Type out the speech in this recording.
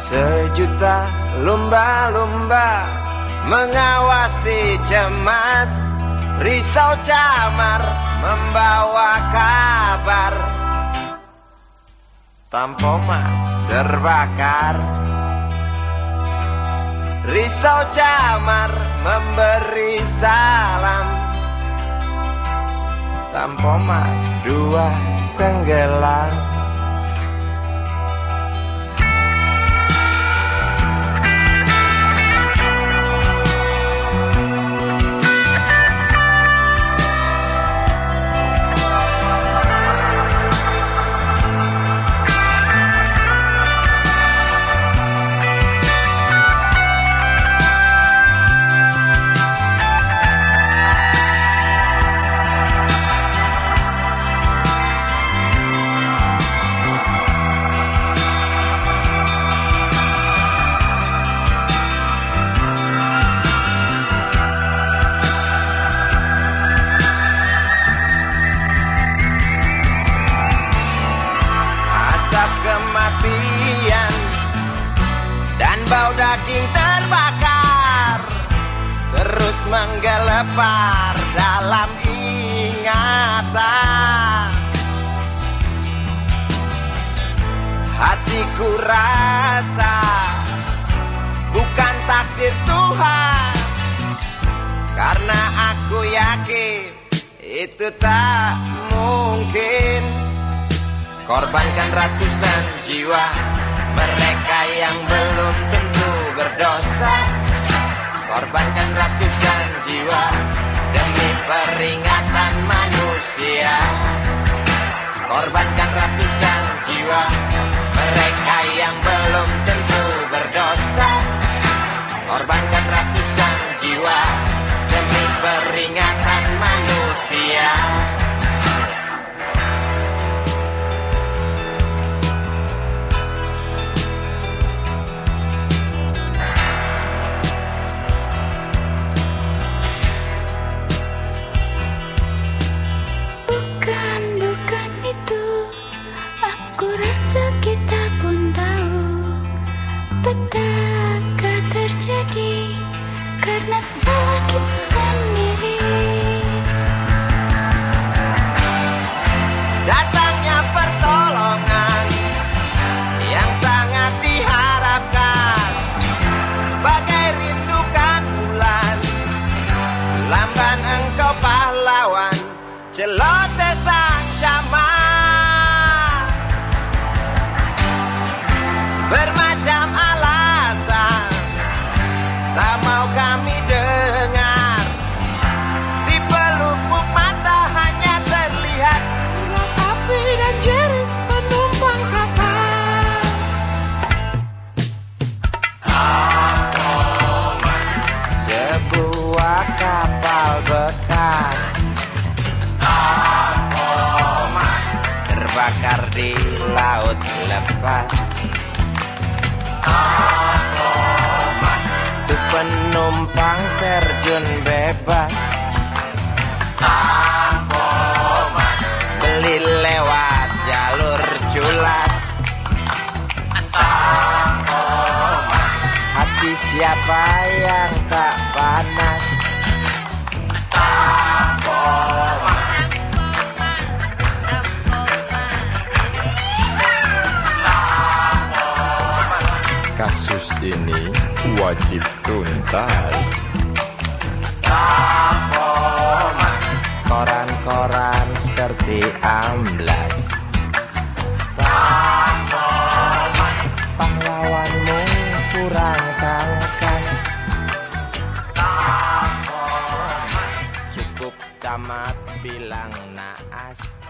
Sejuta lumba-lumba mengawasi cemas. Risau camar membawa kabar. Tampo mas terbakar. Risau camar memberi salam. Tampo mas dua tenggelam asap kematian. Dan bau daging terbakar. Terus menggelepar dalam ingatan. Hatiku rasa bukan takdir Tuhan. Karena aku yakin itu tak mungkin Korbankan ratusan jiwa Mereka yang belum tentu berdosa. Korbankan ratusan jiwa Demi peringatan manusia. Korbankan ratusan jiwa Mereka yang belum Petaka terjadi Karena salah kita sendiri. Datangnya pertolongan yang sangat diharapkan. Bagai rindukan bulan Lamban engkau pahlawan Celote laut lepas. Untuk penumpang terjun bebas. Beli lewat jalur culas. Hati siapa yang tak panas ini wajib tuntas. Koran-koran seperti amblas. Pahlawanmu kurang tangkas Cukup tamat bilang naas